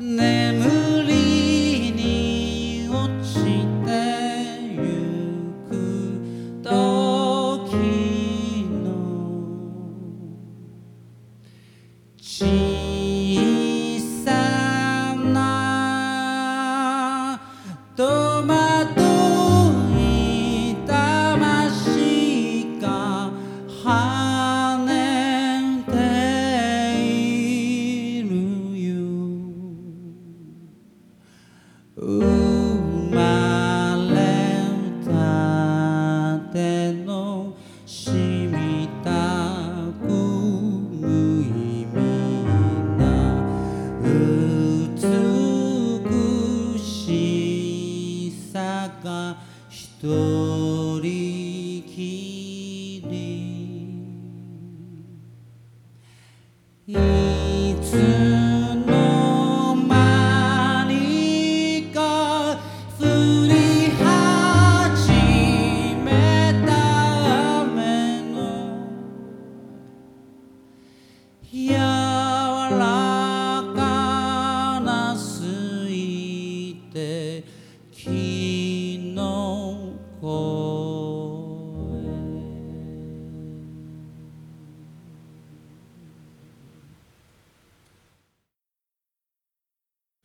眠りに落ちてゆく時のてのしみたく無意味な美しさが一人きり。いつ柔らかなすいてきのこ